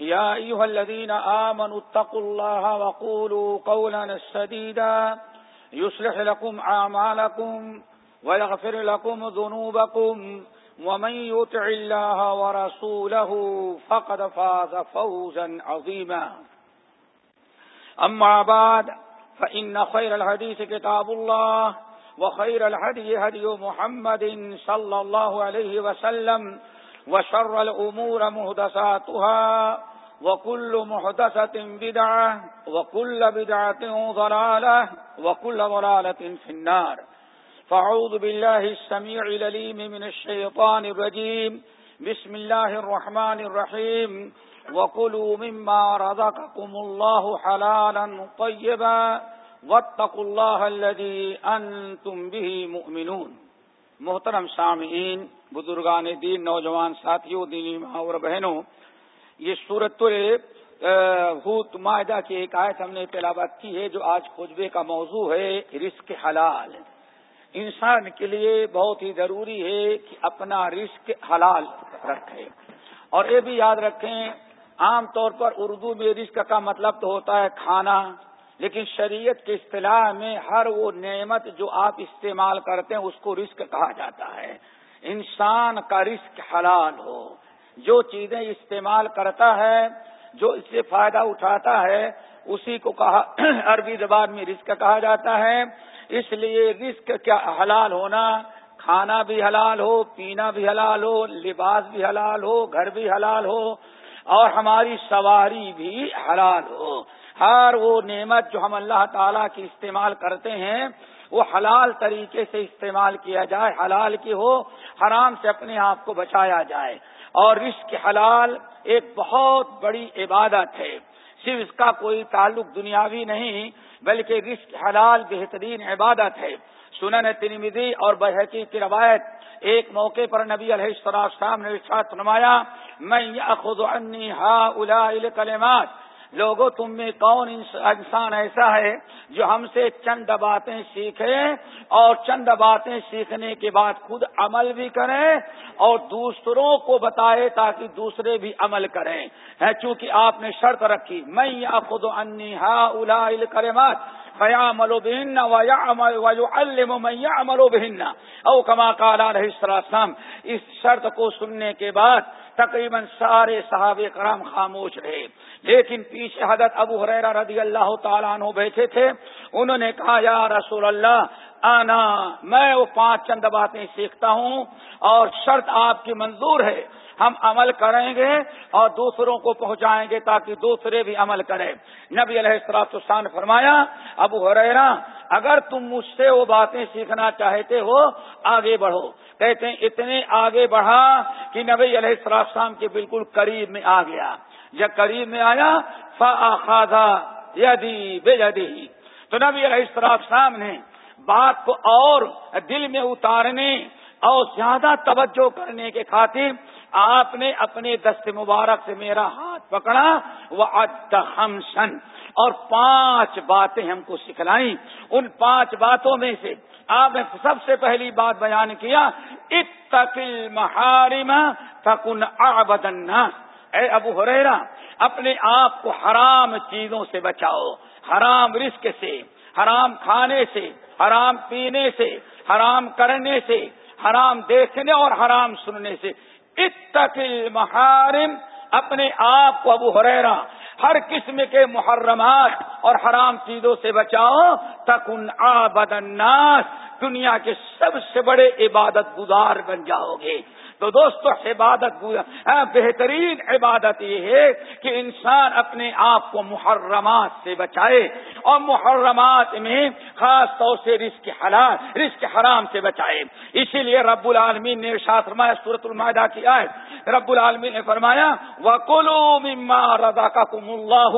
يا أيها الذين آمنوا اتقوا الله وقولوا قولا سديدا يصلح لكم عامالكم ويغفر لكم ذنوبكم ومن يتع الله ورسوله فقد فاز فوزا عظيما. أما بعد، فإن خير الحديث كتاب الله وخير الهدي هدي محمد صلى الله عليه وسلم وشر الأمور مهدساتها وكل محدثة بدعة وكل بدعة ضلالة وكل ضلالة في النار فعوذ بالله السميع لليم من الشيطان الرجيم بسم الله الرحمن الرحيم وكلوا مما رزقكم الله حلالا طيبا واتقوا الله الذي أنتم به مؤمنون محترم سامعین بزرگان دین، نوجوان ساتھیوں، دینی ماں اور بہنوں یہ سورت ہوت معاہدہ کی ایک آیت ہم نے تلاوت کی ہے جو آج خوجبے کا موضوع ہے، رزق حلال۔ انسان کے لیے بہت ہی ضروری ہے کہ اپنا رزق حلال رکھے۔ اور یہ بھی یاد رکھیں، عام طور پر اردو میں رزق کا مطلب تو ہوتا ہے کھانا، لیکن شریعت کے اصطلاح میں ہر وہ نعمت جو آپ استعمال کرتے ہیں، اس کو رزق کہا جاتا ہے۔ انسان کا رزق حلال ہو۔ جو چیزیں استعمال کرتا ہے، جو اس سے فائدہ اٹھاتا ہے، اسی کو کہا عربی زبان میں رزق کہا جاتا ہے۔ اس لیے رزق کیا حلال ہونا، کھانا بھی حلال ہو، پینا بھی حلال ہو، لباس بھی حلال ہو، گھر بھی حلال ہو، اور ہماری سواری بھی حلال ہو۔ ہر وہ نعمت جو ہم اللہ تعالی کی استعمال کرتے ہیں، وہ حلال طریقے سے استعمال کیا جائے، حلال کی ہو، حرام سے اپنے آپ کو بچایا جائے۔ اور رشق حلال ایک بہت بڑی عبادت ہے۔ صرف اس کا کوئی تعلق دنیاوی نہیں، بلکہ رشق حلال بہترین عبادت ہے۔ سنن ترمیدی اور بحقی کی روایت، ایک موقع پر نبی علیہ السلام نے فرمایا میں خود انی ہا کلمات لوگوں تم میں کون انسان ایسا ہے جو ہم سے چند باتیں سیکھے اور چند باتیں سیکھنے کے بعد خود عمل بھی کریں اور دوسروں کو بتائے تاکہ دوسرے بھی عمل کریں۔ چونکہ آپ نے شرط رکھی۔ میں خود انی ہا الا کرمات فیاملو بہن وملو بہن او کما کالا رہی السلام، اس شرط کو سننے کے بعد تقریباً سارے صحاب کرام خاموش رہے۔ لیکن پیچھے حضرت ابو حریرا رضی اللہ تعالیٰ عنہ بیٹھے تھے، انہوں نے کہا، یا رسول اللہ، آنا، میں وہ پانچ چند باتیں سیکھتا ہوں اور شرط آپ کی منظور ہے، ہم عمل کریں گے اور دوسروں کو پہنچائیں گے تاکہ دوسرے بھی عمل کریں۔ نبی علیہ السلام فرمایا، ابو حریرا اگر تم مجھ سے وہ باتیں سیکھنا چاہتے ہو، آگے بڑھو۔ کہتے ہیں، اتنے آگے بڑھا کہ نبی علیہ السلام کے بالکل قریب میں آ گیا۔ جب قریب میں آیا فا یدی بے جدی تو نبی علیہ السلام نے بات کو اور دل میں اتارنے اور زیادہ توجہ کرنے کے خاطر آپ نے اپنے دست مبارک سے میرا ہاتھ پکڑا وہ ہمسن اور پانچ باتیں ہم کو سکھلائیں۔ ان پانچ باتوں میں سے آپ نے سب سے پہلی بات بیان کیا اتقل محارم فکن آبدن اے ابو ہریرا اپنے آپ کو حرام چیزوں سے بچاؤ، حرام رزق سے، حرام کھانے سے، حرام پینے سے، حرام کرنے سے، حرام دیکھنے اور حرام سننے سے۔ اتقل محارم، اپنے آپ کو ابو حریرا ہر قسم کے محرمات اور حرام چیزوں سے بچاؤ۔ تکن آبد الناس، دنیا کے سب سے بڑے عبادت گزار بن جاؤ گے۔ تو دوستو، عبادت بہترین عبادت یہ ہے کہ انسان اپنے آپ کو محرمات سے بچائے اور محرمات میں خاص طور سے رزق حلال، رزق حرام سے بچائے۔ اسی لیے رب العالمین نے ارشاد فرمایا صورت المائدہ کی آئے رب العالمین نے فرمایا وکلو مما رضا کا کم اللہ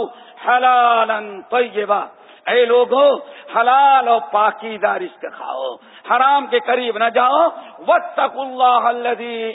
حلال اے لوگوں حلال اور پاکیدہ رزق کھاؤ، حرام کے قریب نہ جاؤ۔ وتق اللہ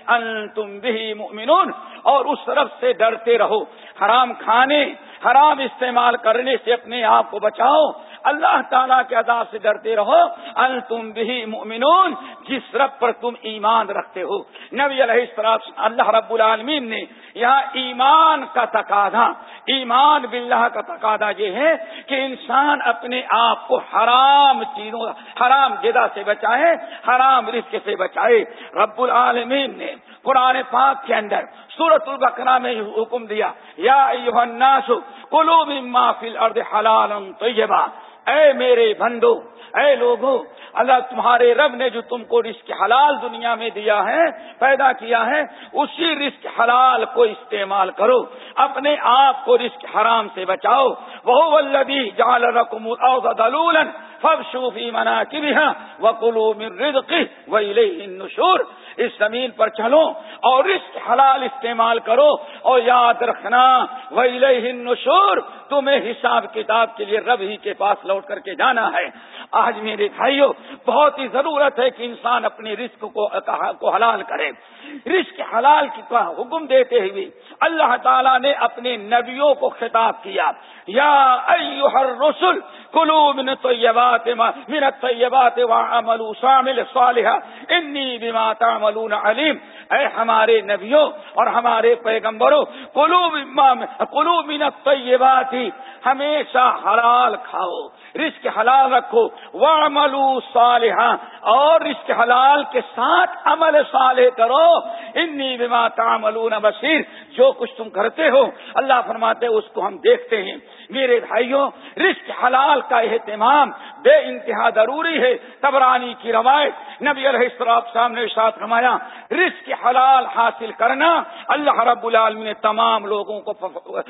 انتم به مؤمنون۔ اور اس رب سے ڈرتے رہو۔ حرام کھانے، حرام استعمال کرنے سے اپنے آپ کو بچاؤ۔ اللہ تعالیٰ کے عذاب سے ڈرتے رہو۔ ان تم بھی مؤمنون۔ جس رب پر تم ایمان رکھتے ہو۔ نبی علیہ السلام، اللہ رب العالمین نے یہاں ایمان کا تقاضا، ایمان باللہ کا تقاضا یہ ہے کہ انسان اپنے آپ کو حرام چیزوں، حرام جدا سے بچائے، حرام رزق سے بچائے۔ رب العالمین نے قرآن پاک کے اندر سورت البقرہ میں حکم دیا، یا الناس کلو مما فی الارض حلال طیبہ اے میرے بندو، اے لوگوں اللہ تمہارے رب نے جو تم کو رزق حلال دنیا میں دیا ہے، پیدا کیا ہے، اسی رزق حلال کو استعمال کرو، اپنے آپ کو رزق حرام سے بچاؤ۔ وہ ولدی جال رقم فب شوفی منا کی بھی وہ کلو من رزقی وہ اس زمین پر چلو اور اس حلال استعمال کرو اور یاد رکھنا وہی نشور تمہیں حساب کتاب کے لیے رب ہی کے پاس لوٹ کر کے جانا ہے۔ آج میرے بھائیوں بہت ہی ضرورت ہے کہ انسان اپنے رزق کو حلال کرے۔ رزق حلال کی حکم دیتے ہوئے اللہ تعالیٰ نے اپنے نبیوں کو خطاب کیا۔ یا ہر رسول کلو من طیبات من طیبات وعملو شامل صالحہ انی بما تعملون علیم۔ اے ہمارے نبیوں اور ہمارے پیغمبروں کلو کلو من طیبات ہمیشہ حلال کھاؤ، رزق حلال رکھو۔ وہ عملو صالحہ اور رزق حلال کے ساتھ عمل صالح کرو۔ انی بما تعملون بصیر۔ جو کچھ تم کرتے ہو، اللہ فرماتے اس کو ہم دیکھتے ہیں۔ میرے بھائیوں، رزق حلال کا اہتمام بے انتہا ضروری ہے۔ تبرانی کی روایت نبی علیہ السلام سامنے ساتھ رمایا رزق حلال حاصل کرنا اللہ رب العالمین نے تمام لوگوں کو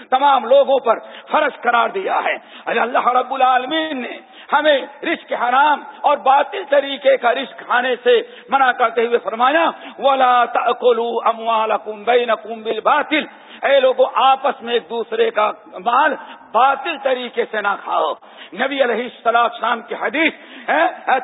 تمام لوگوں پر فرض قرار دیا ہے۔ اللہ رب العالمین نے ہمیں رزق حرام اور باطل طریقے کا رزق کھانے سے منع کرتے ہوئے فرمایا، ولا اموالکم بینکم بالباطل اے لوگوں آپس میں ایک دوسرے کا مال باطل طریقے سے نہ کھاؤ۔ نبی علیہ السلام شام کی حدیث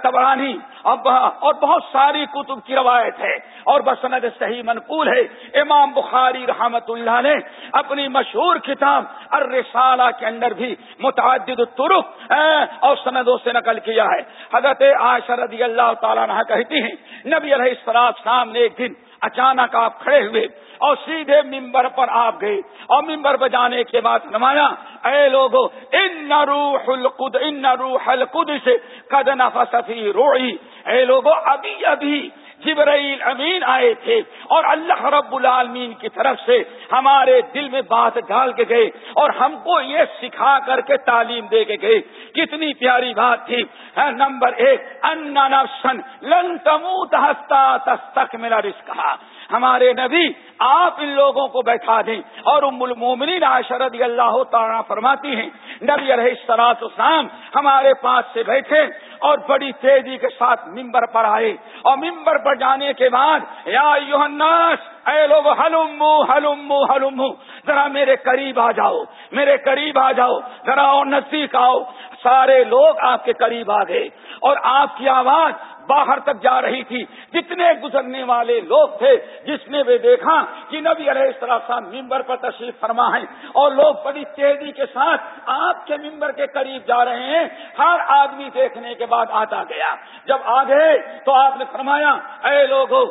تبرانی اور بہت ساری کتب کی روایت ہے اور بسند صحیح منقول ہے۔ امام بخاری رحمت اللہ نے اپنی مشہور کتاب الرسالہ کے اندر بھی متعدد ترک اور سندوں سے نقل کیا ہے۔ حضرت عائشہ رضی اللہ تعالیٰ نہ کہتی ہیں، نبی علیہ السلام شام نے ایک دن اچانک آپ کھڑے ہوئے اور سیدھے ممبر پر آپ گئے اور ممبر بجانے کے بعد نمایا اے لوگو، ان روح القد، ان روح القد سے قد نفسفی روئی اے لوگو، ابھی ابھی جبرائیل امین آئے تھے اور اللہ رب العالمین کی طرف سے ہمارے دل میں بات ڈال کے گئے اور ہم کو یہ سکھا کر کے تعلیم دے کے گئے۔ کتنی پیاری بات تھی۔ ہاں، نمبر ایک، ان لن تموت ہستا تک میرا رسک ہمارے نبی، آپ ان لوگوں کو بیٹھا دیں۔ اور ام المومنین عشرت اللہ تعالیٰ فرماتی ہیں، نبی علیہ السلاط اسلام ہمارے پاس سے بیٹھے اور بڑی تیزی کے ساتھ ممبر پر آئے۔ اور ممبر پر جانے کے بعد، یا یوہناس اے لوگ ہلوم ہلوم ہلوم ذرا میرے قریب آ جاؤ، میرے قریب آ جاؤ، ذرا اور نزدیک آؤ۔ سارے لوگ آپ کے قریب آ گئے۔ اور آپ کی آواز باہر تک جا رہی تھی۔ جتنے گزرنے والے لوگ تھے، جس نے بھی دیکھا کہ نبی علیہ السلام ممبر پر تشریف فرما ہے اور لوگ بڑی تیزی کے ساتھ آپ کے ممبر کے قریب جا رہے ہیں، ہر آدمی دیکھنے کے بعد آتا گیا۔ جب آ گئے تو آپ نے فرمایا، اے لوگوں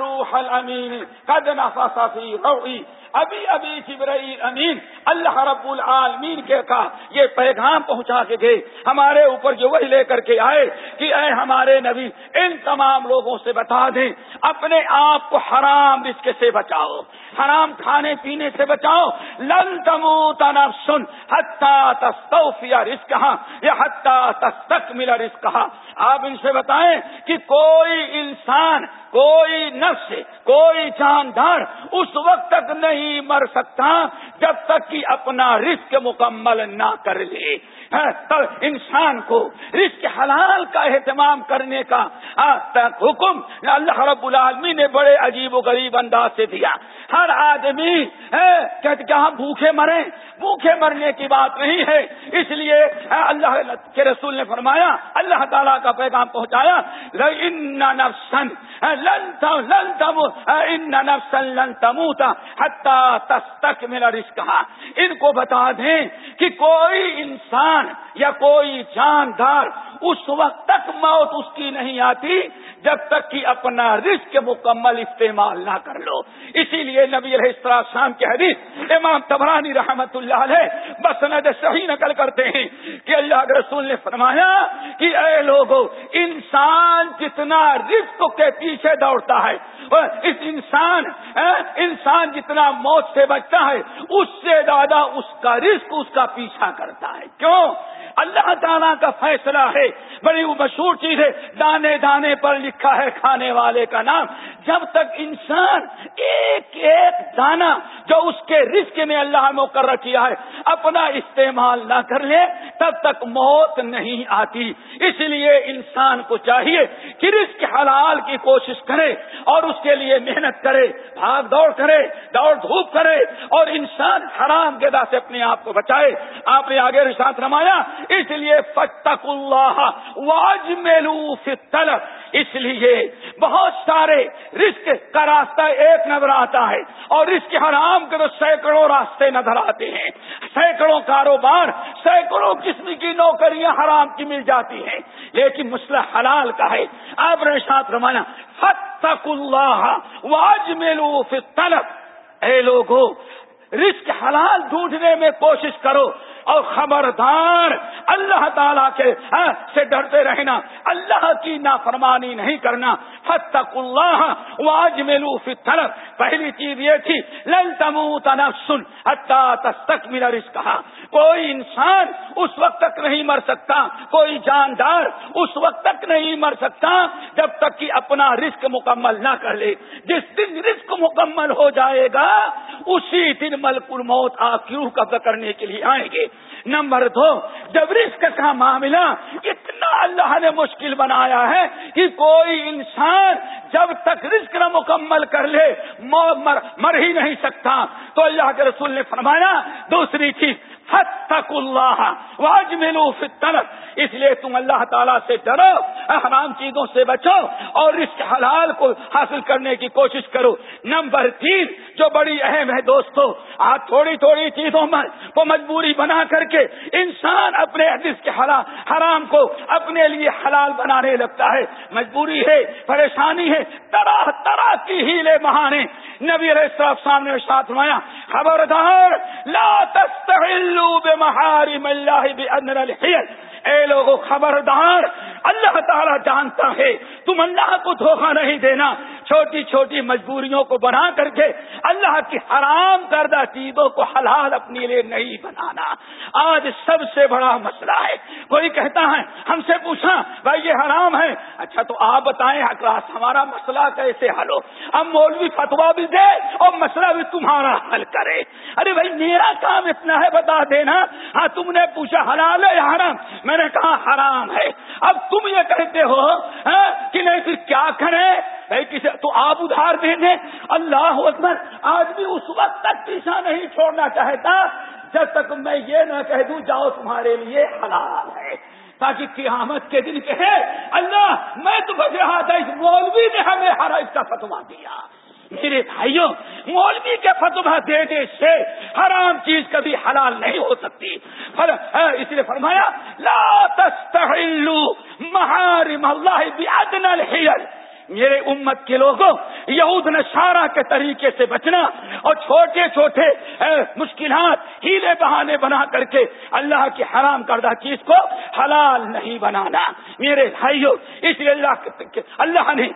روح الامین قد نفس فی روحی ابھی ابھی جبرائیل امین اللہ رب العالمین کے کا یہ پیغام پہنچا کے گئے۔ ہمارے اوپر جو وہی لے کر کے آئے کہ اے ہمارے نبی، ان تمام لوگوں سے بتا دیں، اپنے آپ کو حرام رزق سے بچاؤ، حرام کھانے پینے سے بچاؤ، لن تمو تنف سن حتہ تستوفیا رزق یا حتہ تستک ملا رزق آپ ان سے بتائیں کہ کوئی انسان، کوئی نفس، کوئی جاندار اس وقت تک نہیں مر سکتا جب تک کہ اپنا رزق مکمل نہ کر لے۔ ہاں، تب انسان کو رزق حلال کا اہتمام کر کرنے کا۔ ہاں، حکم اللہ رب العالمی نے بڑے عجیب و غریب انداز سے دیا۔ ہر آدمی کہتے کہ ہم بھوکے مرے؟ بھوکے مرنے کی بات نہیں ہے۔ اس لیے اللہ کے رسول نے فرمایا، اللہ تعالیٰ کا پیغام پہنچایا نفسن لن تم نفسن لن تموتا حتی تستک میرا رزق ان کو بتا دیں کہ کوئی انسان یا کوئی جاندار اس وقت تک موت اس کی نہیں آتی جب تک کہ اپنا رزق مکمل استعمال نہ کر لو۔ اسی لیے نبی علیہ شام کے حدیث امام تبرانی رحمت اللہ علیہ بسند صحیح نقل کرتے ہیں کہ اللہ کے رسول نے فرمایا کہ اے لوگوں انسان جتنا رزق کے پیچھے دوڑتا ہے، اس انسان انسان جتنا موت سے بچتا ہے، اس سے زیادہ اس کا رزق اس کا پیچھا کرتا ہے۔ کیوں؟ اللہ تعالیٰ کا فیصلہ ہے، بڑی وہ مشہور چیز ہے دانے دانے پر لکھا ہے کھانے والے کا نام، جب تک انسان ایک ایک دانا جو اس کے رزق میں اللہ مقرر کیا ہے، اپنا استعمال نہ کر لے، تب تک موت نہیں آتی۔ اس لیے انسان کو چاہیے کہ رزق حلال کی کوشش کرے اور اس کے لیے محنت کرے، بھاگ دوڑ کرے، دوڑ دھوپ کرے اور انسان حرام کے سے اپنے آپ کو بچائے۔ آپ نے آگے رشاط رمایا، اس لیے فتق اللہ واج میلو طلب۔ اس لیے بہت سارے رزق کا راستہ ایک نظر آتا ہے اور رزق حرام کے تو سینکڑوں راستے نظر آتے ہیں۔ سینکڑوں کاروبار، سینکڑوں قسم کی نوکریاں حرام کی مل جاتی ہیں۔ لیکن مسئلہ حلال کا ہے۔ آپ نے ساتھ رمانا فتق اللہ واج میلو طلب اے لوگوں رزق حلال ڈھونڈنے میں کوشش کرو۔ اور خبردار اللہ تعالیٰ کے ہاں، سے ڈرتے رہنا، اللہ کی نافرمانی نہیں کرنا۔ حد تک اللہ واج میلو طلب پہلی چیز یہ تھی، لن تمو سن تک میرا رس کہا کوئی انسان اس وقت تک نہیں مر سکتا، کوئی جاندار اس وقت تک نہیں مر سکتا جب تک کہ اپنا رزق مکمل نہ کر لے۔ جس دن رزق مکمل ہو جائے گا، اسی دن ملک الموت آپ کی روح قبضہ کرنے کے لیے آئیں گے۔ نمبر دو جب رزق کا معاملہ اتنا اللہ نے مشکل بنایا ہے کہ کوئی انسان جب تک رزق نہ مکمل کر لے مر, مر ہی نہیں سکتا۔ تو اللہ کے رسول نے فرمایا دوسری چیز فتق اللہ واج ملو طرف اس لیے تم اللہ تعالیٰ سے ڈرو، احرام چیزوں سے بچو اور اس حلال کو حاصل کرنے کی کوشش کرو۔ نمبر تین، جو بڑی اہم ہے دوستو آج تھوڑی تھوڑی چیزوں میں کو مجبوری بنا کر کے انسان اپنے حدیث کے حرام کو اپنے لیے حلال بنانے لگتا ہے۔ مجبوری ہے، پریشانی ہے، طرح طرح کی ہیلے بہانے۔ نبی علیہ السلام سامنے ساتھ مایا خبردار، لا تستحلوا بمحارم اللہ بأن الحیل. اے لوگوں خبردار، اللہ تعالیٰ جانتا ہے، تم اللہ کو دھوکہ نہیں دینا چھوٹی چھوٹی مجبوریوں کو بنا کر کے اللہ کی حرام کردہ چیزوں کو حلال اپنے لیے نہیں بنانا۔ آج سب سے بڑا مسئلہ ہے۔ کوئی کہتا ہے، ہم سے پوچھا بھائی یہ حرام ہے۔ اچھا تو آپ بتائیں اکلاس ہمارا مسئلہ کیسے حل ہو؟ ہم مولوی فتوا بھی دے اور مسئلہ بھی تمہارا حل کرے۔ ارے بھائی، میرا کام اتنا ہے، بتا دینا۔ ہاں تم نے پوچھا، حلال ہے حرام؟ میں نے کہا، حرام ہے۔ اب تم یہ کہتے ہو ہاں، کہ نہیں، پھر کیا کریں؟ کسی تو آپ ادھار دیں۔ گے اللہ اکبر آج بھی اس وقت تک پیچھا نہیں چھوڑنا چاہتا جب تک میں یہ نہ کہہ دوں، جاؤ تمہارے لیے حلال ہے۔ تاکہ قیامت کے دن کہے، اللہ، میں تو رہا تھا، اس مولوی نے ہمیں ہر اس کا فتوا دیا۔ میرے بھائیوں، مولوی کے فتوا دینے سے حرام چیز کبھی حلال نہیں ہو سکتی۔ ہاں، اس لیے فرمایا، لا تستحلوا محارم اللہ بأدنى الحیل میرے امت کے لوگوں، یہود نشارہ کے طریقے سے بچنا اور چھوٹے چھوٹے مشکلات، ہیلے بہانے بنا کر کے اللہ کی حرام کردہ چیز کو حلال نہیں بنانا۔ میرے بھائیوں اس لیے اللہ اللہ نے،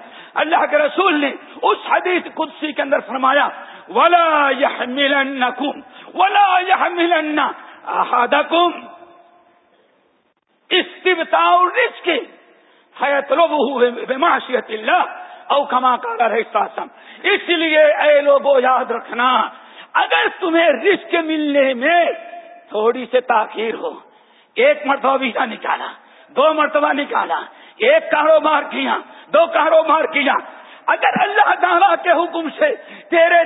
اللہ کے رسول نے اس حدیث قدسی کے اندر فرمایا، ولا یہ ملن ولا یہ ملن احدکم استبتا رزق معاشیت اللہ او کما کا رہے ساسم اس لیے اے لوگوں یاد رکھنا، اگر تمہیں رزق ملنے میں تھوڑی سے تاخیر ہو، ایک مرتبہ ویزا نکالا، دو مرتبہ نکالا، ایک کاروبار کیا، دو کاروبار کیا۔ اگر اللہ تعالیٰ کے حکم سے تیرے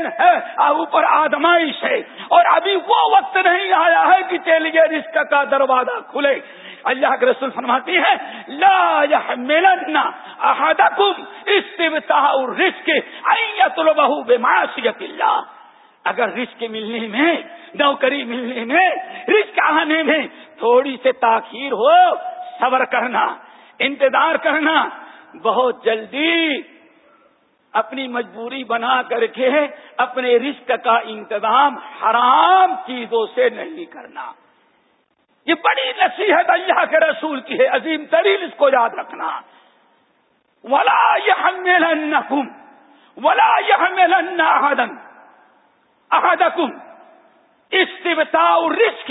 اوپر آدمائش ہے، اور ابھی وہ وقت نہیں آیا ہے کہ چلیے رزق کا دروازہ کھلے اللہ کے رسول فرماتی ہے لا ملن احدکم استبتا رزق بہو بے معاشیت اللہ۔ اگر رزق ملنے میں، نوکری ملنے میں، رزق آنے میں تھوڑی سے تاخیر ہو، صبر کرنا، انتظار کرنا، بہت جلدی اپنی مجبوری بنا کر کے اپنے رزق کا انتظام حرام چیزوں سے نہیں کرنا۔ یہ بڑی نصیحت اللہ کے رسول کی ہے، عظیم ترین اس کو یاد رکھنا۔ ولا یہ کم ولا یہ ملن احدن احدکم استبتا رزق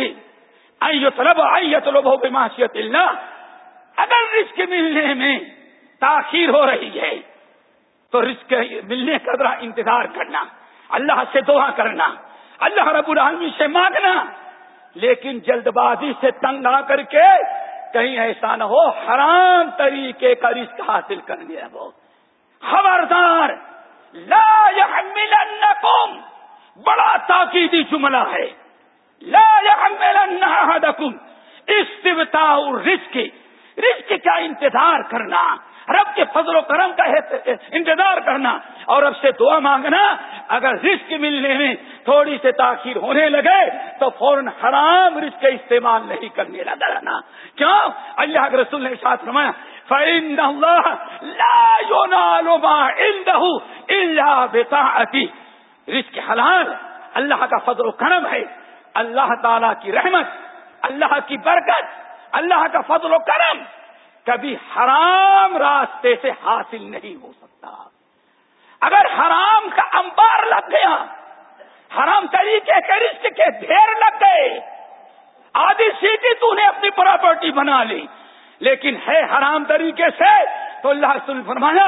آئیے طلب آئیے طلب ہو معاشیت اللہ اگر رزق ملنے میں تاخیر ہو رہی ہے، تو رزق ملنے کا ذرا انتظار کرنا، اللہ سے دعا کرنا، اللہ رب العالمین سے مانگنا۔ لیکن جلد بازی سے تنگ آ کر کے کہیں ایسا نہ ہو، حرام طریقے کا رزق حاصل کر لیا وہ۔ خبردار، لا يحملنكم بڑا تاکیدی جملہ ہے۔ لا يحملنكم استبتاء الرزق۔ رزق کا انتظار کرنا۔ رب کے فضل و کرم کا انتظار کرنا اور رب سے دعا مانگنا۔ اگر رزق ملنے میں تھوڑی سے تاخیر ہونے لگے تو فوراً حرام رزق کا استعمال نہیں کرنے لگا رہنا۔ کیوں؟ اللہ کے رسول نے ساتھ فرمایا، فَإِنَّ اللَّهَ لَا يُنَالُ مَا عِنْدَهُ إِلَّا بِطَاعَتِهِ۔ رزق حلال، اللہ کا فضل و کرم ہے۔ اللہ تعالی کی رحمت، اللہ کی برکت، اللہ کا فضل و کرم۔ کبھی حرام راستے سے حاصل نہیں ہو سکتا۔ اگر حرام کا امبار لگ گیا، حرام طریقے کے رشتے کے ڈھیر لگ گئے، آدھی سیٹی تو نے اپنی پراپرٹی بنا لی، لیکن ہے حرام طریقے سے، تو اللہ سن فرمایا،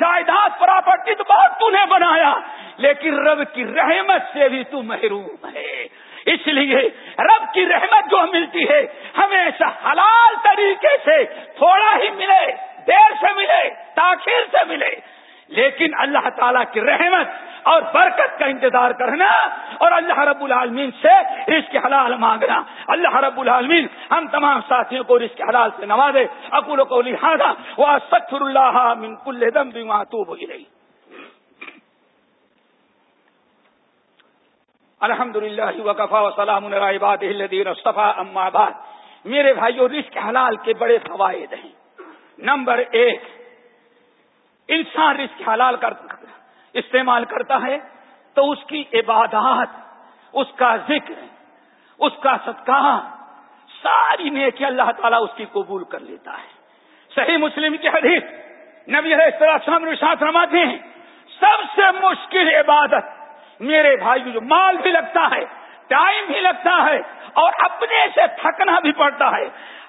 جائیداد پراپرٹی تو بہت تو نے بنایا، لیکن رب کی رحمت سے بھی تو محروم ہے۔ اس لیے رب کی رحمت جو ملتی ہے ہمیشہ حلال طریقے سے تھوڑا ہی ملے، دیر سے ملے، تاخیر سے ملے۔ لیکن اللہ تعالیٰ کی رحمت اور برکت کا انتظار کرنا اور اللہ رب العالمین سے رزق حلال مانگنا۔ اللہ رب العالمین ہم تمام ساتھیوں کو رزق حلال سے نوازے۔ اکول کو لہٰذا وہ سکر اللہ من کل دم بھی تو ہو رہی الحمد للہ وقفا وسلام الدین اما بعد۔ میرے بھائیوں رزق حلال کے بڑے فوائد ہیں۔ نمبر ایک، انسان رزق حلال کر استعمال کرتا ہے تو اس کی عبادات، اس کا ذکر، اس کا صدقہ، ساری نیکی اللہ تعالیٰ اس کی قبول کر لیتا ہے۔ صحیح مسلم کی حدیث، نبی علیہ السلام ساتھ رماتے ہیں، سب سے مشکل عبادت میرے بھائی جو مال بھی لگتا ہے، ٹائم بھی لگتا ہے، اور اپنے سے تھکنا بھی پڑتا ہے۔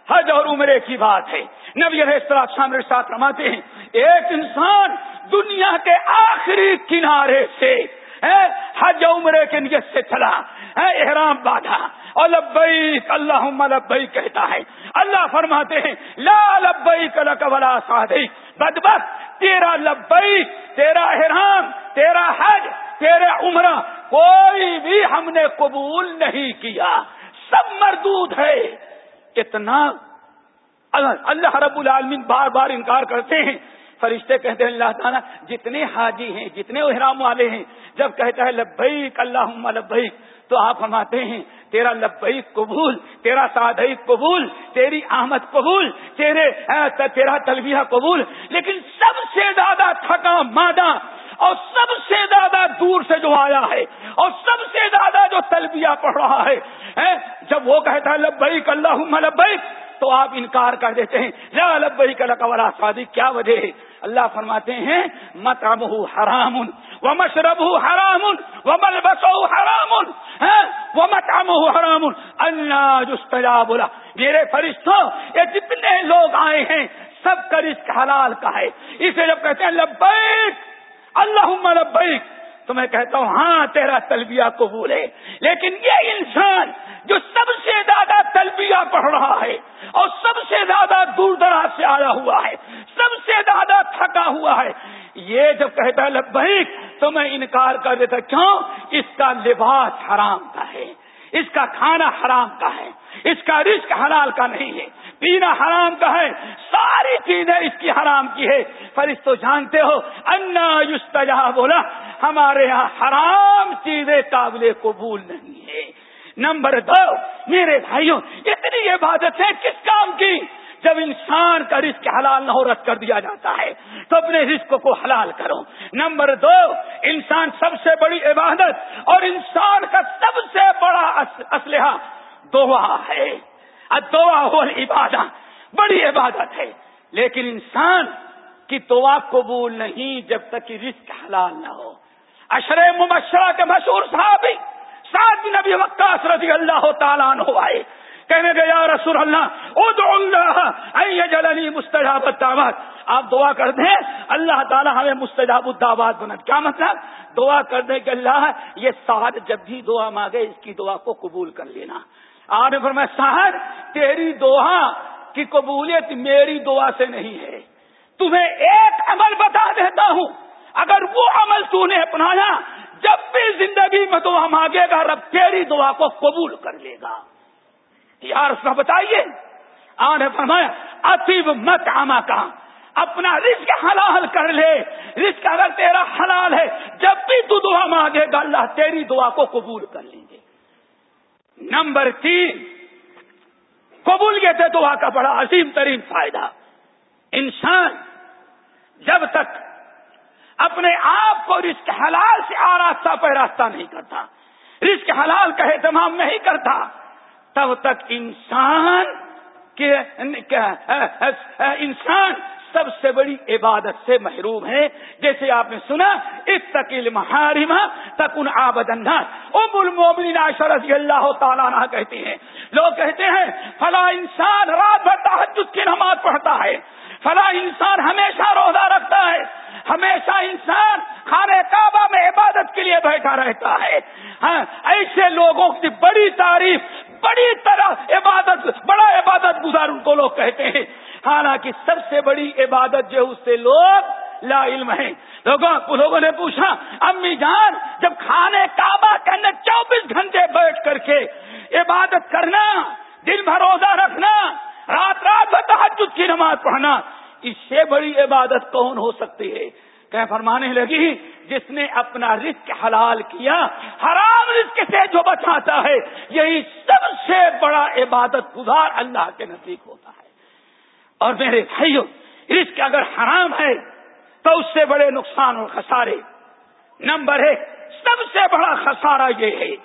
حج اور عمرے کی بات ہے۔ نبی شامر ساتھ رماتے ہیں، ایک انسان دنیا کے آخری کنارے سے حج عمرے کے نیت سے چلا احرام باندھا۔ اور لبیک اللہ لبئی کہتا ہے۔ اللہ فرماتے ہیں، لا لبیک لک ولا صادق۔ بدبخت، تیرا لبیک، تیرا احرام، تیرا حج تیرے عمرہ کوئی بھی ہم نے قبول نہیں کیا سب مردود ہے اتنا اللہ رب العالمین بار بار انکار کرتے ہیں فرشتے کہتے ہیں اللہ تعالیٰ جتنے حاجی ہیں، جتنے احرام والے ہیں، جب کہتا ہے لبیک اللہ لبیک، تو آپ فرماتے ہیں، تیرا لبئی قبول، تیرا سادئی قبول، تیری آمد قبول، تیرے تیرا تلبیہ قبول، لیکن سب سے زیادہ تھکا مادہ اور سب سے زیادہ دور سے جو آیا ہے، اور سب سے زیادہ جو تلبیہ پڑھ رہا ہے جب وہ کہتا ہے، لبیک اللہ لبیک، تو آپ انکار کر دیتے ہیں، لا لبیک لکولا شادی کیا وجہ ہے؟ اللہ فرماتے ہیں مت حرام و مشرب حرام و ملبس حرام وہ متام حرام اللہ بولا میرے فرشتوں، یہ جتنے لوگ آئے ہیں، سب کا رزق حلال کا ہے۔ اسے جب کہتے ہیں، لبیک اللہ لبیک تو میں کہتا ہوں ہاں تیرا تلبیہ قبول ہے، لیکن یہ انسان جو سب سے زیادہ تلبیہ پڑھ رہا ہے اور سب سے زیادہ دور دراز سے آیا ہوا ہے، سب سے زیادہ تھکا ہوا ہے، یہ جب کہتا ہے لبیک، تو میں انکار کر دیتا، کیوں؟ اس کا لباس حرام کا ہے، اس کا کھانا حرام کا ہے، اس کا رزق حلال کا نہیں ہے۔ پینا حرام کا ہے، ساری چیزیں اس کی حرام کی ہے پر اس تو جانتے ہو، انا یوستجا بولا ہمارے یہاں حرام چیزیں قابل قبول نہیں ہے نمبر دو، میرے بھائیوں، اتنی عبادت ہے، کس کام کی؟ جب انسان کا رزق حلال نہ ہو، رد کر دیا جاتا ہے، تو اپنے رزق کو حلال کرو۔ نمبر دو، انسان سب سے بڑی عبادت اور انسان کا سب سے بڑا اسلحہ دعا ہے۔ دعا ہو عبادت بڑی عبادت ہے. لیکن انسان کی دعا قبول نہیں جب تک کہ رزق حلال نہ ہو. اشر مبشرہ کے مشہور صحابی سات نبی وقاص رضی اللہ تعالیٰ عنہ آئے. کہنے گے یا رسول اللہ، ادعو اللہ جلنی مستجاب الدعوات. آپ دعا کر دیں، اللہ تعالیٰ ہمیں مستجاب الدعوات بنا کیا مطلب؟ دعا کر دیں کہ اللہ، یہ سعد جب بھی دعا مانگے، اس کی دعا کو قبول کر لینا. آپ نے فرمایا سہد تیری دعا کی قبولیت میری دعا سے نہیں ہے۔ تمہیں ایک عمل بتا دیتا ہوں۔ اگر وہ عمل تو نے اپنایا، جب بھی زندگی میں دعا مانگے گا، رب تیری دعا کو قبول کر لے گا۔ یار اس بتائیے۔ آ نے فرمایا، اطیب مت آما کا۔ اپنا رزق حلال کر لے۔ رزق اگر تیرا حلال ہے، جب بھی تو دعا مانگے گا، اللہ تیری دعا کو قبول کر لیں گے۔ نمبر تین، قبول قبولیت دعا کا بڑا عظیم ترین فائدہ۔ انسان جب تک اپنے آپ کو رزق حلال سے آراستہ پہ راستہ نہیں کرتا، رزق حلال کا اہتمام نہیں کرتا، تب تک انسان کے انسان سب سے بڑی عبادت سے محروم ہے جیسے آپ نے سنا اس تکیل محارمہ تک ان ام المومنین عائشہ رضی اللہ تعالیٰ نہ کہتے ہیں، لوگ کہتے ہیں فلاں انسان رات بھر تحجد کی نماز پڑھتا ہے۔ فلاں انسان ہمیشہ روزہ رکھتا ہے۔ ہمیشہ انسان خانے کعبہ میں عبادت کے لیے بیٹھا رہتا ہے۔ ہاں ایسے لوگوں کی بڑی تعریف، بڑی طرح عبادت، بڑا عبادت گزار ان کو لوگ کہتے ہیں۔ حالانکہ سب سے بڑی عبادت جو اس سے لوگ لا علم ہے لوگوں لوگوں نے پوچھا، امی جان، جب کھانے کعبہ کے اندر چوبیس گھنٹے بیٹھ کر کے عبادت کرنا، دن بھر روزہ رکھنا، رات رات بھر تحجد کی نماز پڑھنا، اس سے بڑی عبادت کون ہو سکتی ہے؟ کہ فرمانے لگی، جس نے اپنا رزق حلال کیا، حرام رزق سے جو بچاتا ہے، یہی سب سے بڑا عبادت گزار اللہ کے نزدیک ہوتا اور میرے بھائیوں رزق اگر حرام ہے تو اس سے بڑے نقصان اور خسارے نمبر ایک، سب سے بڑا خسارہ یہ ہے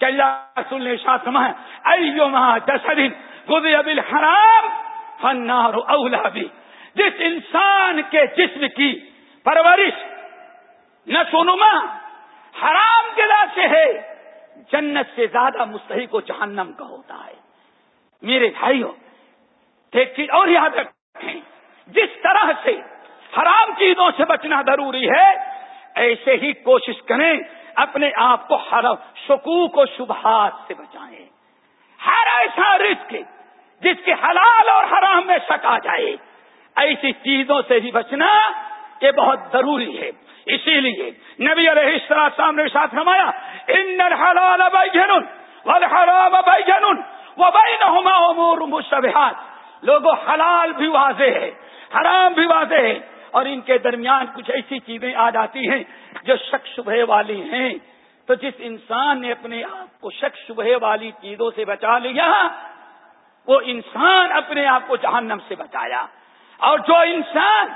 کہ اللہ رسول نے شاہ سما جسدن گزی ابل حرام فنار اولا بھی جس انسان کے جسم کی پرورش نشو نما حرام گلا سے ہے، جنت سے زیادہ مستحق و جہنم کا ہوتا ہے۔ میرے بھائیوں ایک چیز اور یاد رکھیں، جس طرح سے حرام چیزوں سے بچنا ضروری ہے، ایسے ہی کوشش کریں اپنے آپ کو حرام شکوک و شبہات سے بچائیں۔ ہر ایسا رزق جس کے حلال اور حرام میں شک آ جائے، ایسی چیزوں سے ہی بچنا یہ بہت ضروری ہے۔ اسی لیے نبی علیہ السلام سامنے ساتھ رمایا ان حلال بھائی والحرام بھائی وہ بھائی نہ امور مشتبہات لوگوں حلال بھی واضح ہے، حرام بھی واضح ہے۔ اور ان کے درمیان کچھ ایسی چیزیں آ جاتی ہیں جو شک شبہ والی ہیں۔ تو جس انسان نے اپنے آپ کو شک شبہ والی چیزوں سے بچا لیا، وہ انسان اپنے آپ کو جہنم سے بچایا۔ اور جو انسان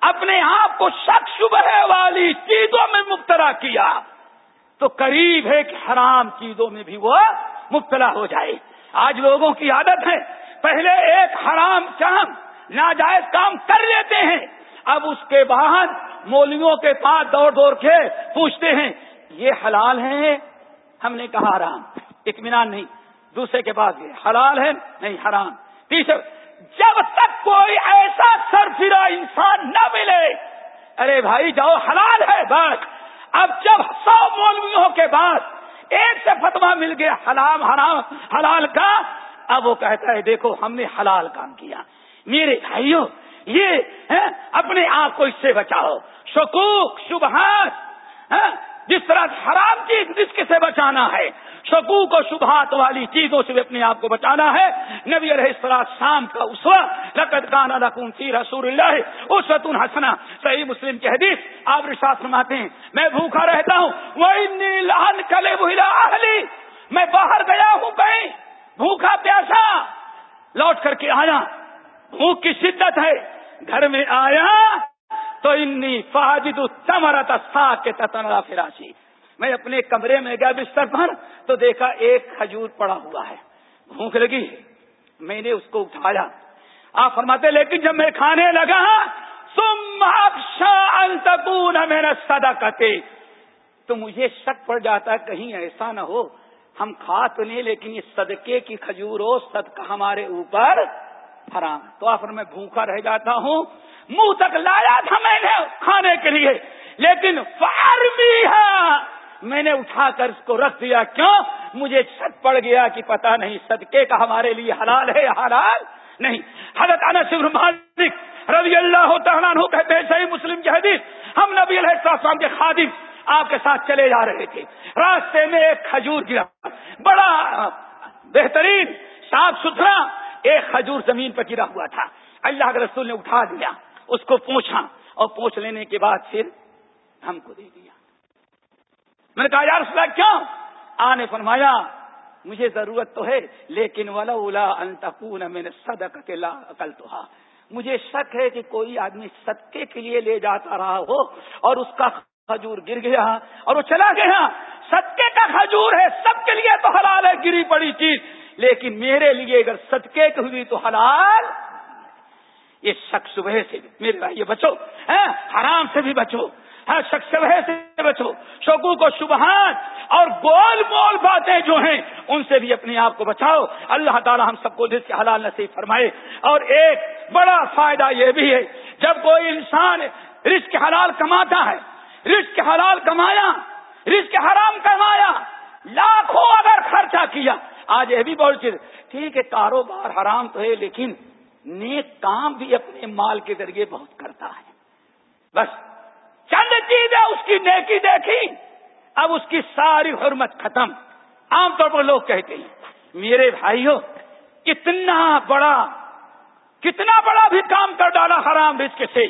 اپنے آپ کو شک شبہ والی چیزوں میں مبتلا کیا، تو قریب ہے کہ حرام چیزوں میں بھی وہ مبتلا ہو جائے۔ آج لوگوں کی عادت ہے پہلے ایک حرام کام ناجائز کام کر لیتے ہیں، اب اس کے بعد مولویوں کے پاس دوڑ دوڑ کے پوچھتے ہیں، یہ حلال ہے ہم نے کہا حرام۔ اطمینان نہیں۔ دوسرے کے بعد یہ حلال ہے؟ نہیں، حرام۔ تیسرے، جب تک کوئی ایسا سرفرا انسان نہ ملے، ارے بھائی، جاؤ، حلال ہے، بس۔ اب جب سو مولویوں کے بعد ایک سے فتوا مل گیا، حلام، حرام، حلال کا اب وہ کہتا ہے دیکھو ہم نے حلال کام کیا۔ میرے بھائیوں یہ اپنے آپ کو اس سے بچاؤ۔ شکوک، شبہات جس طرح حرام چیز رزق سے بچانا ہے، شکوک و شبہات والی چیزوں سے بھی اپنے آپ کو بچانا ہے۔ نبی علیہ السلام شام کا اس رقد گانا رقم فی رسول اللہ اس وقت ہنسنا صحیح مسلم کی حدیث آپ رشاس فرماتے ہیں، میں بھوکا رہتا ہوں۔ وہ لان کلے بہلا میں باہر گیا ہوں کہیں۔ بھوکا پیاسا، لوٹ کر کے آیا۔ بھوک کی شدت ہے۔ گھر میں آیا تو انی فاجد تمرت سا کے تتنرا فراشی۔ میں اپنے کمرے میں گیا بستر پر تو دیکھا ایک کھجور پڑا ہوا ہے۔ بھوک لگی۔ میں نے اس کو اٹھایا۔ آپ فرماتے، لیکن جب میں کھانے لگا سکون میرا سدا کتے تو مجھے شک پڑ جاتا کہیں ایسا نہ ہو۔ ہم کھا تو نہیں، لیکن یہ صدقے کی کھجور ہو صدقہ ہمارے اوپر حرام تو آخر میں بھوکا رہ جاتا ہوں۔ منہ تک لایا تھا میں نے کھانے کے لیے۔ لیکن فار بھی ہے میں نے اٹھا کر اس کو رکھ دیا۔ کیوں؟ مجھے چھت پڑ گیا کہ پتا نہیں صدقے کا ہمارے لیے حلال ہے حلال نہیں۔ حضرت انس مالک رضی اللہ تعالیٰ کہتے ہیں، صحیح مسلم کی حدیث، ہم نبی علیہ السلام کے خادم آپ کے ساتھ چلے جا رہے تھے۔ راستے میں ایک کھجور گرا۔ بڑا بہترین، صاف ستھرا ایک کھجور زمین پر گرا ہوا تھا۔ اللہ کے رسول نے اٹھا دیا، اس کو پوچھا اور پوچھ لینے کے بعد پھر ہم کو دے دیا۔ میں نے کہا یار اس کیوں؟ آنے فرمایا، مجھے ضرورت تو ہے، لیکن ولا اولا انتقون میں نے صدق عقل تو مجھے شک ہے کہ کوئی آدمی صدقے کے لیے لے جاتا رہا ہو اور اس کا کھجور گر گیا اور وہ چلا گیا۔ صدقے کا کھجور ہے، سب کے لیے تو حلال ہے، گری پڑی چیز۔ لیکن میرے لیے اگر صدقے کی ہوئی تو حلال۔ یہ شک صبح سے میرے بھائی، یہ بچو۔ ہاں، حرام سے بھی بچو۔ ہاں شک صبح سے بچو۔ شوکو کو شبہات اور گول مول باتیں جو ہیں، ان سے بھی اپنے آپ کو بچاؤ۔ اللہ تعالی ہم سب کو جس کے حلال نصیب فرمائے۔ اور ایک بڑا فائدہ یہ بھی ہے، جب کوئی انسان رزق حلال کماتا ہے رزق حلال کمایا، رزق حرام کمایا، لاکھوں اگر خرچہ کیا۔ آج یہ بھی بہت چیز، ٹھیک ہے، کاروبار حرام تو ہے، لیکن نیک کام بھی اپنے مال کے ذریعے بہت کرتا ہے۔ بس، چند چیز ہے اس کی نیکی دیکھی، اب اس کی ساری حرمت ختم۔ عام طور پر لوگ کہتے ہیں، میرے بھائیوں کتنا بڑا کتنا بڑا بھی کام کر ڈالا، حرام رزق سے۔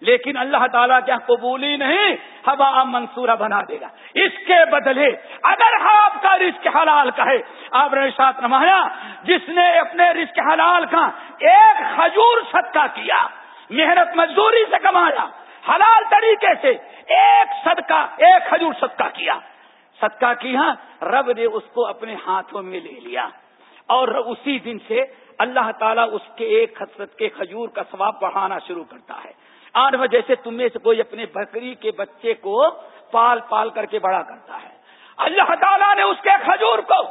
لیکن اللہ تعالیٰ کیا قبولی نہیں، ہوا منصورہ بنا دے گا۔ اس کے بدلے اگر آپ کا رزق حلال کا ہے، آپ نے ساتھ نمایا جس نے اپنے رزق حلال کا ایک خجور صدقہ کیا، محنت مزدوری سے کمایا، حلال طریقے سے ایک صدقہ، ایک کھجور صدقہ کیا۔ صدقہ کیا، رب نے اس کو اپنے ہاتھوں میں لے لیا۔ اور اسی دن سے اللہ تعالیٰ اس کے ایک حسرت کے کھجور کا ثواب بڑھانا شروع کرتا ہے۔ آٹھ بجے سے تم میں سے کوئی اپنے بکری کے بچے کو پال پال کر کے بڑا کرتا ہے۔ اللہ تعالیٰ نے اس کے کھجور کو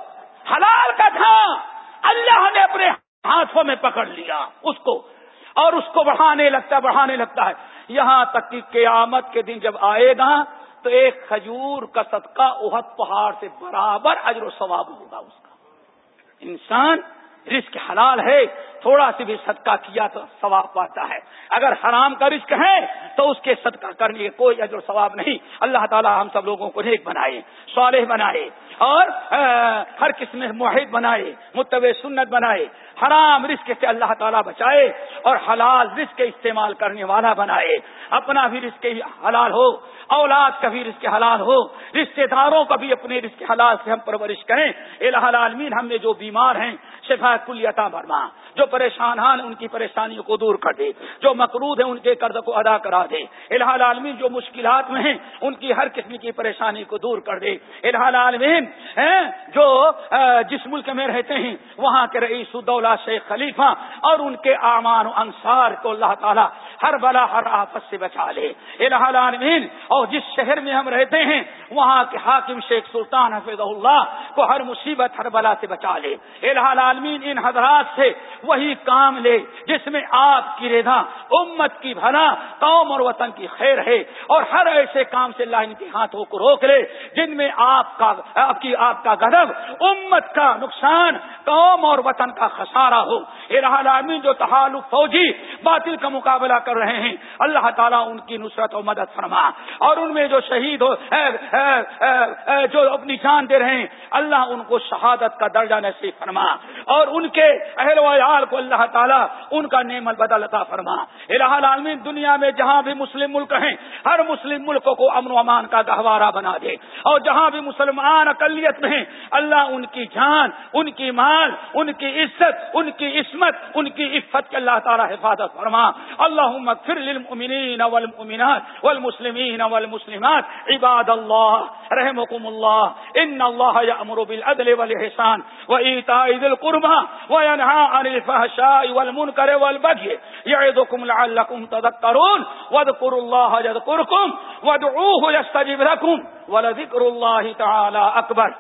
حلال کا تھا۔ اللہ نے اپنے ہاتھوں میں پکڑ لیا اس کو۔ اور اس کو بڑھانے لگتا بڑھانے لگتا ہے۔ یہاں تک کہ قیامت کے دن جب آئے گا تو ایک کھجور کا صدقہ اہت پہاڑ سے برابر اجر و ثواب ہوگا اس کا۔ انسان رزق حلال ہے۔ تھوڑا سی بھی صدقہ کیا تو ثواب پاتا ہے۔ اگر حرام کا رزق ہے تو اس کے صدقہ کرنے کے کوئی اجر ثواب نہیں۔ اللہ تعالی ہم سب لوگوں کو نیک بنائے، صالح بنائے اور ہر قسم معاہد بنائے متو سنت بنائے۔ حرام رزق سے اللہ تعالیٰ بچائے اور حلال رزق استعمال کرنے والا بنائے۔ اپنا بھی رزق حلال ہو، اولاد کا بھی رزق حلال ہو۔ رشتے داروں کا بھی اپنے رزق حلال سے ہم پرورش کریں۔ الہ العالمین، ہم میں جو بیمار ہیں، شفا کلیتا برما جو پریشان ہیں ان کی پریشانیوں کو دور کر دے۔ جو مقروض ہیں، ان کے قرض کو ادا کرا دے۔ الہ العالمین جو مشکلات میں ہیں، ان کی ہر قسم کی پریشانی کو دور کر دے۔ الہ العالمین جو جس ملک میں رہتے ہیں، وہاں کے رئیس الدولہ شیخ خلیفہ اور ان کے امان و انصار کو اللہ تعالیٰ ہر بلا ہر آفت سے بچا لے۔ الہ العالمین اور جس شہر میں ہم رہتے ہیں، وہاں کے حاکم شیخ سلطان حفظ اللہ کو ہر مصیبت ہر بلا سے بچا لے۔ الہ العالمین ان حضرات سے وہی کام لے جس میں آپ کی رضا، امت کی بھلا، قوم اور وطن کی خیر ہے۔ اور ہر ایسے کام سے اللہ ان کے ہاتھوں کو روک لے جن میں آپ کا، آپ کی، آپ کا گدب امت کا نقصان، قوم اور وطن کا خسارہ ہو۔ العالمین جو تحالف فوجی باطل کا مقابلہ کر رہے ہیں۔ اللہ تعالیٰ ان کی نصرت و مدد فرما۔ اور ان میں جو شہید ہو جو اپنی جان دے رہے ہیں، اللہ ان کو شہادت کا درجہ نصیب فرما۔ اور ان کے اہل ویال کو اللہ تعالیٰ ان کا نعم البدل عطا فرما۔ الہ العالمین، دنیا میں جہاں بھی مسلم ملک ہیں، ہر مسلم ملک کو امن و امان کا گہوارہ بنا دے۔ اور جہاں بھی مسلمان اقلیت میں ہیں، اللہ ان کی جان، ان کی مال، ان کی عزت، ان کی عصمت، ان کی عفت کے اللہ تعالیٰ حفاظت فرما اللہ مغفر للمؤمنین والمؤمنات والمسلمین والمسلمات، عباد الله رحمكم الله ان الله يأمر بالعدل والإحسان وإيتاء ذي القربى وينهى عن الفحشاء والمنكر والبغي يعظكم لعلكم تذكرون واذكروا الله يذكركم وادعوه يستجب لكم ولذكر الله تعالى أكبر